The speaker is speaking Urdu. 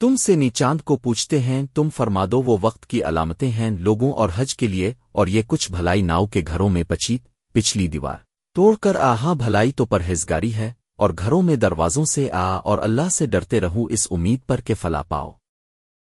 تم سے نیچاند کو پوچھتے ہیں، تم فرمادو وہ وقت کی علامتیں ہیں لوگوں اور حج کے لیے، اور یہ کچھ بھلائی ناؤ کے گھروں میں پچیت پچھلی دیوار۔ توڑ کر آہا بھلائی تو پرہیزگاری ہے، اور گھروں میں دروازوں سے آ، اور اللہ سے ڈرتے رہو اس امید پر کہ فلا پاؤ۔